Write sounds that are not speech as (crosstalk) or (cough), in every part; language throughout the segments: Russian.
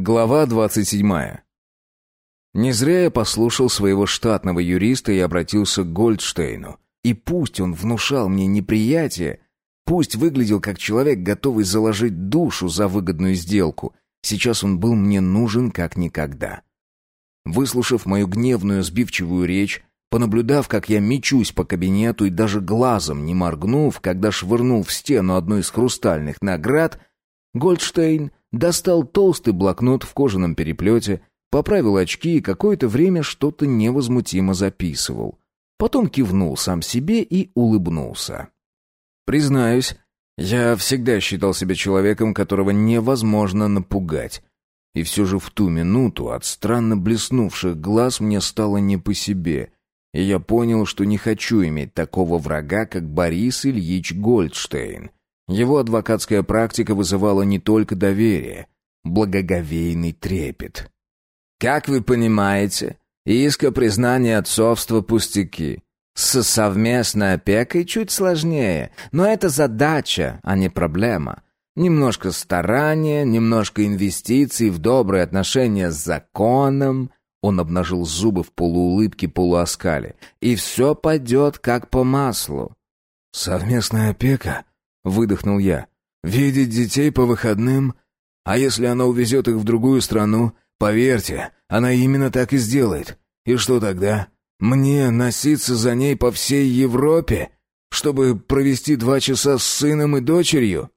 Глава 27. Не зря я послушал своего штатного юриста и обратился к Гольдштейну. И пусть он внушал мне неприятие, пусть выглядел как человек, готовый заложить душу за выгодную сделку, сейчас он был мне нужен как никогда. Выслушав мою гневную сбивчивую речь, понаблюдав, как я мечусь по кабинету и даже глазом не моргнув, когда швырнул в стену одну из хрустальных наград, Гольдштейн достал толстый блокнот в кожаном переплете, поправил очки и какое-то время что-то невозмутимо записывал. Потом кивнул сам себе и улыбнулся. Признаюсь, я всегда считал себя человеком, которого невозможно напугать. И все же в ту минуту от странно блеснувших глаз мне стало не по себе, и я понял, что не хочу иметь такого врага, как Борис Ильич Гольдштейн — его адвокатская практика вызывала не только доверие, благоговейный трепет. «Как вы понимаете, иск о признании отцовства пустяки. С совместной опекой чуть сложнее, но это задача, а не проблема. Немножко старания, немножко инвестиций в добрые отношения с законом». Он обнажил зубы в полуулыбке, полуоскале. «И все пойдет как по маслу». «Совместная опека?» Выдохнул я. «Видеть детей по выходным? А если она увезет их в другую страну? Поверьте, она именно так и сделает. И что тогда? Мне носиться за ней по всей Европе, чтобы провести два часа с сыном и дочерью?»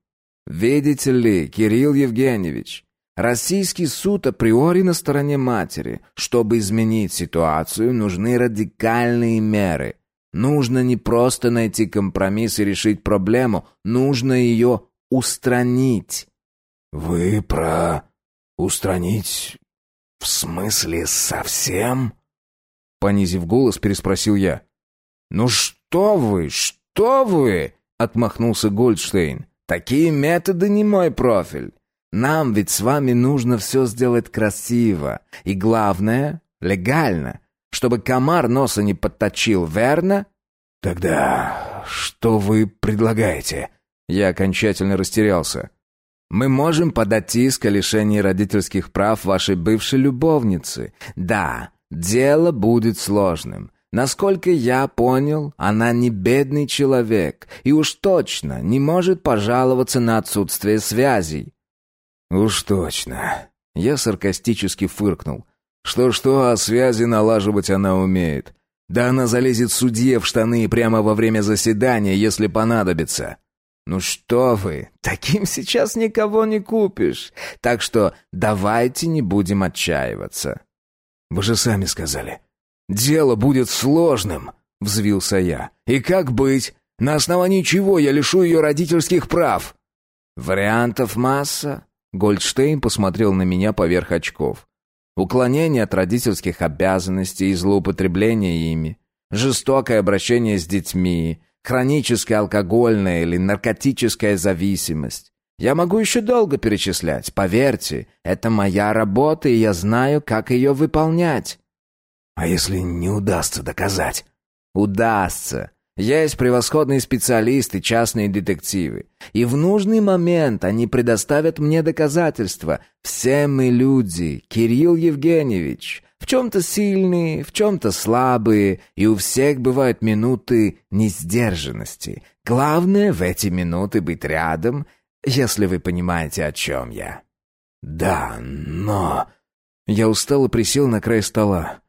«Видите ли, Кирилл Евгеньевич, Российский суд априори на стороне матери. Чтобы изменить ситуацию, нужны радикальные меры. Нужно не просто найти компромисс и решить проблему, нужно ее устранить. Вы про устранить в смысле совсем? Понизив голос, переспросил я. Ну что вы, что вы? Отмахнулся Гольдштейн. Такие методы не мой профиль. Нам ведь с вами нужно все сделать красиво и главное легально чтобы комар носа не подточил, верно?» «Тогда что вы предлагаете?» Я окончательно растерялся. «Мы можем подать иск о лишении родительских прав вашей бывшей любовницы. Да, дело будет сложным. Насколько я понял, она не бедный человек и уж точно не может пожаловаться на отсутствие связей». «Уж точно». Я саркастически фыркнул. Что-что, а связи налаживать она умеет. Да она залезет судье в штаны прямо во время заседания, если понадобится. Ну что вы, таким сейчас никого не купишь. Так что давайте не будем отчаиваться. Вы же сами сказали. Дело будет сложным, взвился я. И как быть? На основании чего я лишу ее родительских прав? Вариантов масса. Гольдштейн посмотрел на меня поверх очков. Уклонение от родительских обязанностей и злоупотребление ими, жестокое обращение с детьми, хроническая алкогольная или наркотическая зависимость. Я могу еще долго перечислять, поверьте, это моя работа, и я знаю, как ее выполнять. А если не удастся доказать? Удастся. Есть превосходные специалисты, частные детективы. И в нужный момент они предоставят мне доказательства. Все мы люди, Кирилл Евгеньевич. В чем-то сильные, в чем-то слабые, и у всех бывают минуты несдержанности. Главное в эти минуты быть рядом, если вы понимаете, о чем я. Да, но... Я устал и присел на край стола.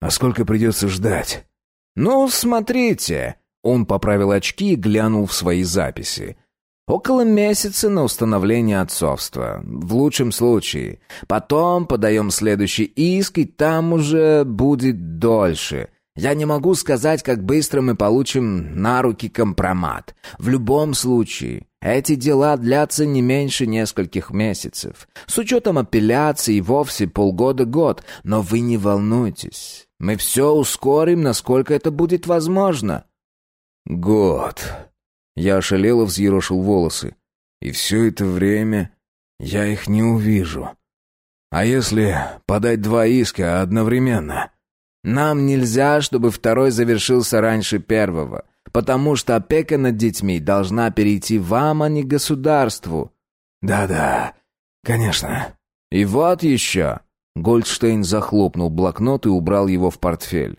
А сколько придется ждать? «Ну, смотрите», он поправил очки и глянул в свои записи. Около месяца на установление отцовства, в лучшем случае. Потом подаем следующий иск, и там уже будет дольше. Я не могу сказать, как быстро мы получим на руки компромат. В любом случае, эти дела длятся не меньше нескольких месяцев. С учетом апелляции вовсе полгода-год. Но вы не волнуйтесь. Мы все ускорим, насколько это будет возможно. Год. Я ошалело взъерошил волосы. И все это время я их не увижу. А если подать два иска одновременно? Нам нельзя, чтобы второй завершился раньше первого, потому что опека над детьми должна перейти вам, а не государству. Да-да, конечно. И вот еще. Гольдштейн захлопнул блокнот и убрал его в портфель.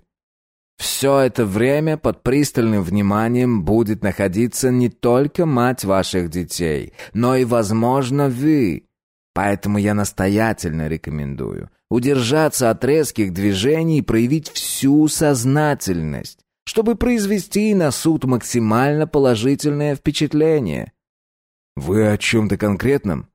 Все это время под пристальным вниманием будет находиться не только мать ваших детей, но и, возможно, вы. Поэтому я настоятельно рекомендую удержаться от резких движений и проявить всю сознательность, чтобы произвести на суд максимально положительное впечатление. Вы о чем-то конкретном?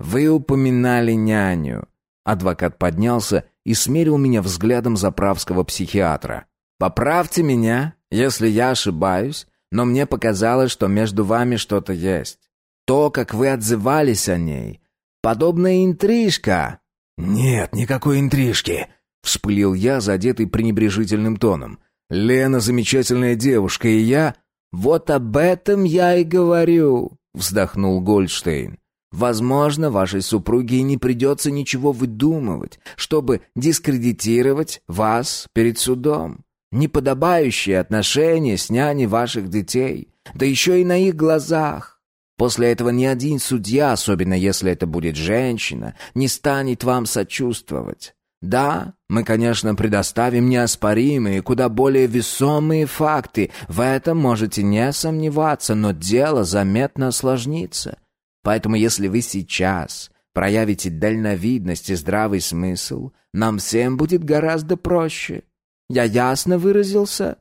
Вы упоминали няню. Адвокат поднялся и смерил меня взглядом заправского психиатра. Поправьте меня, если я ошибаюсь, но мне показалось, что между вами что-то есть. То, как вы отзывались о ней, подобная интрижка. Нет, никакой интрижки, вспылил я, задетый пренебрежительным тоном. Лена замечательная девушка, и я Вот об этом я и говорю, вздохнул Гольдштейн. Возможно, вашей супруге не придется ничего выдумывать, чтобы дискредитировать вас перед судом. Неподобающие отношения с няней ваших детей, да еще и на их глазах. После этого ни один судья, особенно если это будет женщина, не станет вам сочувствовать. Да, мы, конечно, предоставим неоспоримые, куда более весомые факты, в этом можете не сомневаться, но дело заметно осложнится. Поэтому если вы сейчас проявите дальновидность и здравый смысл, нам всем будет гораздо проще. Я ясно выразился?»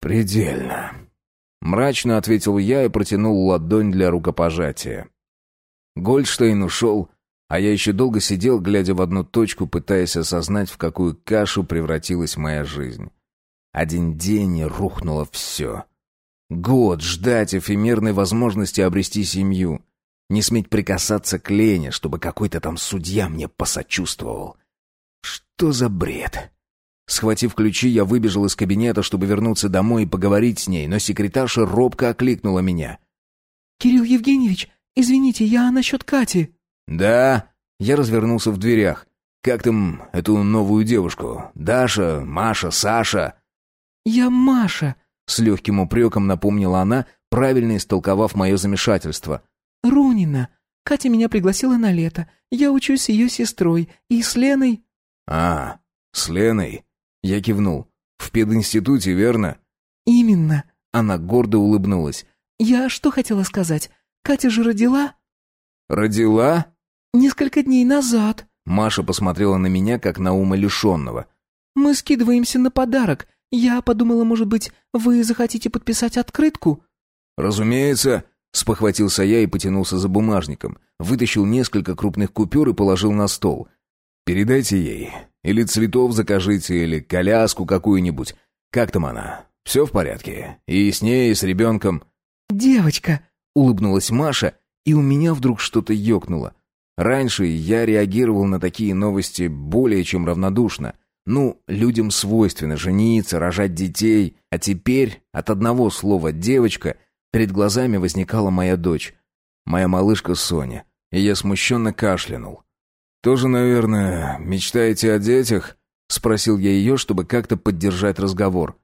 «Предельно», — мрачно ответил я и протянул ладонь для рукопожатия. Гольдштейн ушел, а я еще долго сидел, глядя в одну точку, пытаясь осознать, в какую кашу превратилась моя жизнь. Один день и рухнуло все. Год ждать эфемерной возможности обрести семью. Не сметь прикасаться к Лене, чтобы какой-то там судья мне посочувствовал. Что за бред? Схватив ключи, я выбежал из кабинета, чтобы вернуться домой и поговорить с ней, но секретарша робко окликнула меня. «Кирилл Евгеньевич, извините, я насчет Кати». «Да?» Я развернулся в дверях. «Как там эту новую девушку? Даша, Маша, Саша?» «Я Маша», — с легким упреком напомнила она, правильно истолковав мое замешательство. «Рунина. Катя меня пригласила на лето. Я учусь ее сестрой. И с Леной...» «А, с Леной?» Я кивнул. «В пединституте, верно?» «Именно». Она гордо улыбнулась. «Я что хотела сказать? Катя же родила?» «Родила?» «Несколько дней назад». Маша посмотрела на меня, как на ума лишенного. «Мы скидываемся на подарок. Я подумала, может быть, вы захотите подписать открытку?» «Разумеется», — спохватился я и потянулся за бумажником. Вытащил несколько крупных купюр и положил на стол. «Передайте ей. Или цветов закажите, или коляску какую-нибудь. Как там она? Все в порядке? И с ней, и с ребенком?» «Девочка», — улыбнулась Маша, и у меня вдруг что-то ёкнуло. Раньше я реагировал на такие новости более чем равнодушно. Ну, людям свойственно жениться, рожать детей, а теперь от одного слова «девочка» перед глазами возникала моя дочь, моя малышка Соня, и я смущенно кашлянул. «Тоже, наверное, мечтаете о детях?» — спросил я ее, чтобы как-то поддержать разговор.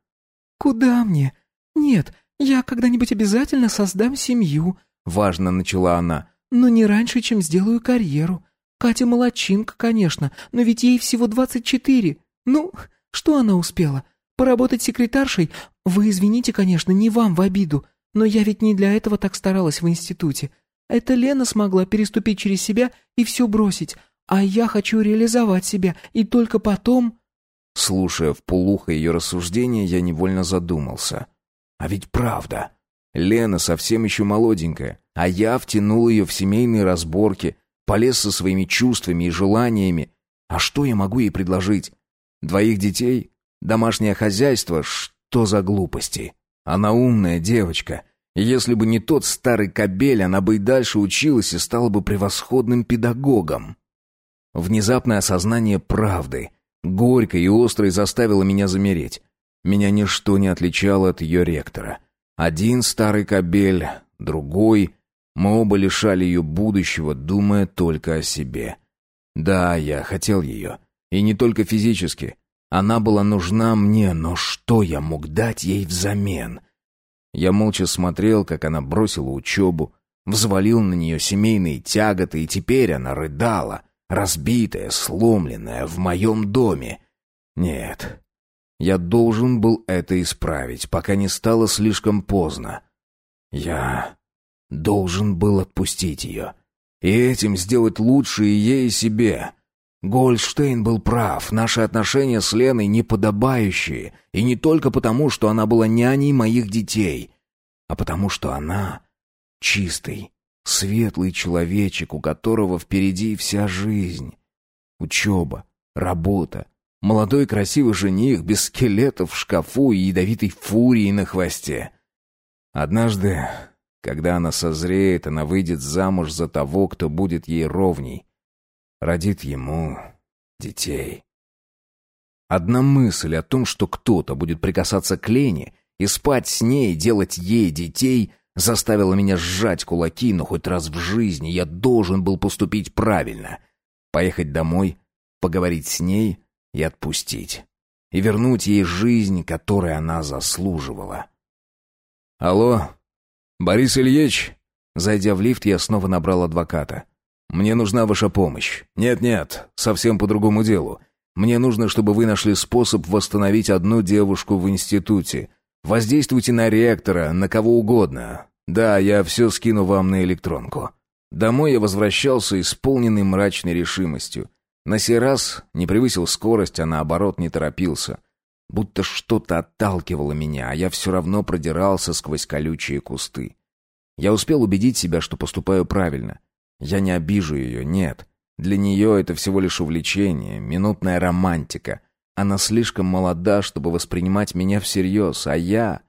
«Куда мне? Нет, я когда-нибудь обязательно создам семью», — важно начала она. «Но не раньше, чем сделаю карьеру. Катя молодчинка, конечно, но ведь ей всего двадцать четыре. Ну, что она успела? Поработать секретаршей? Вы извините, конечно, не вам в обиду, но я ведь не для этого так старалась в институте. Это Лена смогла переступить через себя и все бросить, а я хочу реализовать себя, и только потом...» Слушая в полухо ее рассуждения, я невольно задумался. «А ведь правда. Лена совсем еще молоденькая, а я втянул ее в семейные разборки, полез со своими чувствами и желаниями. А что я могу ей предложить? Двоих детей? Домашнее хозяйство? Что за глупости? Она умная девочка. Если бы не тот старый кобель, она бы и дальше училась и стала бы превосходным педагогом. Внезапное осознание правды, горькой и острой, заставило меня замереть. Меня ничто не отличало от ее ректора. Один старый кобель, другой. Мы оба лишали ее будущего, думая только о себе. Да, я хотел ее. И не только физически. Она была нужна мне, но что я мог дать ей взамен? Я молча смотрел, как она бросила учебу, взвалил на нее семейные тяготы, и теперь она рыдала. Разбитая, сломленная, в моем доме. Нет, я должен был это исправить, пока не стало слишком поздно. Я должен был отпустить ее. И этим сделать лучше и ей, и себе. Гольдштейн был прав, наши отношения с Леной неподобающие, и не только потому, что она была няней моих детей, а потому что она чистый, светлый человечек, у которого впереди вся жизнь. Учеба, работа, молодой красивый жених без скелетов в шкафу и ядовитой фурии на хвосте. Однажды, когда она созреет, она выйдет замуж за того, кто будет ей ровней, родит ему детей. Одна мысль о том, что кто-то будет прикасаться к Лене и спать с ней, делать ей детей, заставила меня сжать кулаки, но хоть раз в жизни я должен был поступить правильно. Поехать домой, поговорить с ней и отпустить. И вернуть ей жизнь, которой она заслуживала. «Алло, Борис Ильич?» Зайдя в лифт, я снова набрал адвоката. Мне нужна ваша помощь. Нет-нет, совсем по другому делу. Мне нужно, чтобы вы нашли способ восстановить одну девушку в институте. Воздействуйте на ректора, на кого угодно. Да, я все скину вам на электронку. Домой я возвращался, исполненный мрачной решимостью. На сей раз не превысил скорость, а наоборот не торопился. Будто что-то отталкивало меня, а я все равно продирался сквозь колючие кусты. Я успел убедить себя, что поступаю правильно. Я не обижу ее, нет. Для нее это всего лишь увлечение, минутная романтика. Она слишком молода, чтобы воспринимать меня всерьез, а я...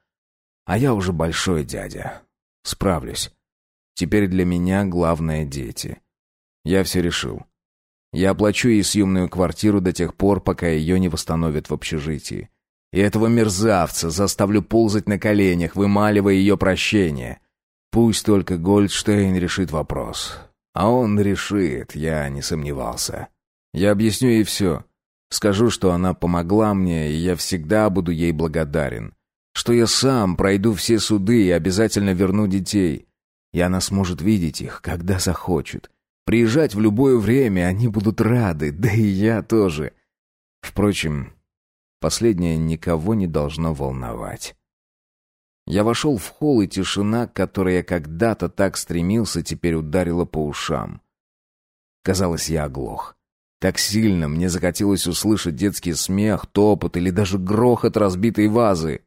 А я уже большой дядя. Справлюсь. Теперь для меня главное дети. Я все решил. Я оплачу ей съемную квартиру до тех пор, пока ее не восстановят в общежитии. И этого мерзавца заставлю ползать на коленях, вымаливая ее прощение. Пусть только Гольдштейн решит вопрос. А он решит, я не сомневался. Я объясню ей все. Скажу, что она помогла мне, и я всегда буду ей благодарен. Что я сам пройду все суды и обязательно верну детей. И она сможет видеть их, когда захочет. Приезжать в любое время они будут рады, (laughs) да и я тоже. Впрочем, последнее никого не должно волновать. Я вошел в холл, и тишина, к которой я когда-то так стремился, теперь ударила по ушам. Казалось, я оглох. Так сильно мне захотелось услышать детский смех, топот или даже грохот разбитой вазы.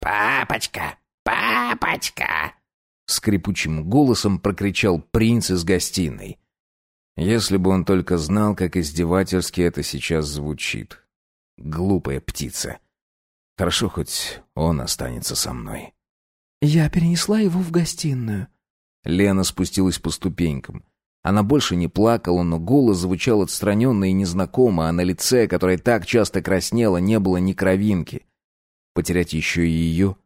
«Папочка! Папочка!» Скрипучим голосом прокричал принц из гостиной. Если бы он только знал, как издевательски это сейчас звучит. Глупая птица. Хорошо, хоть он останется со мной. Я перенесла его в гостиную. Лена спустилась по ступенькам. Она больше не плакала, но голос звучал отстраненно и незнакомо, а на лице, которое так часто краснело, не было ни кровинки. Потерять еще и ее?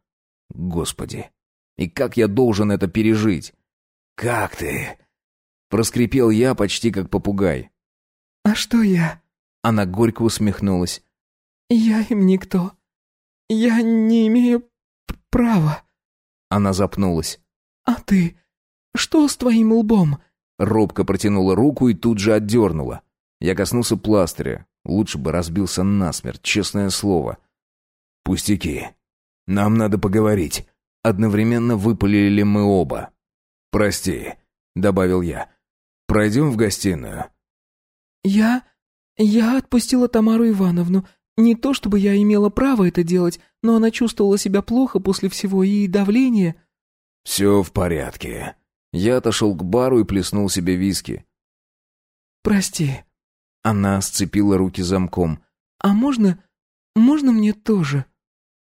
Господи! И как я должен это пережить? «Как ты?» Проскрипел я почти как попугай. «А что я?» Она горько усмехнулась. «Я им никто. «Я не имею права». Она запнулась. «А ты? Что с твоим лбом?» Робко протянула руку и тут же отдернула. Я коснулся пластыря. Лучше бы разбился насмерть, честное слово. «Пустяки. Нам надо поговорить». Одновременно выпалили мы оба. «Прости», — добавил я. «Пройдем в гостиную». «Я... я отпустила Тамару Ивановну. Не то чтобы я имела право это делать, но она чувствовала себя плохо после всего и давление. «Все в порядке». Я отошел к бару и плеснул себе виски. «Прости». Она сцепила руки замком. «А можно... можно мне тоже?»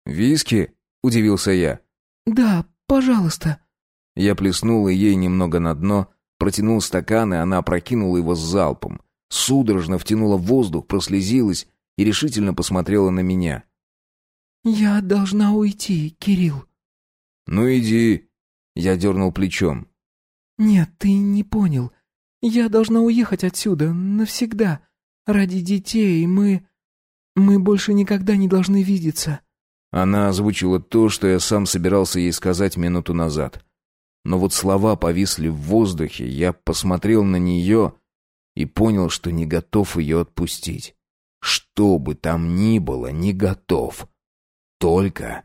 «Виски?» — удивился я. «Да, пожалуйста». Я плеснул ей немного на дно, протянул стакан, и она опрокинула его с залпом. Судорожно втянула воздух, прослезилась и решительно посмотрела на меня. «Я должна уйти, Кирилл». «Ну иди». Я дернул плечом. «Нет, ты не понял. Я должна уехать отсюда навсегда. Ради детей мы... мы больше никогда не должны видеться». Она озвучила то, что я сам собирался ей сказать минуту назад. Но вот слова повисли в воздухе, я посмотрел на нее, и понял, что не готов ее отпустить. Что бы там ни было, не готов. Только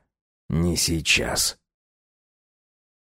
не сейчас.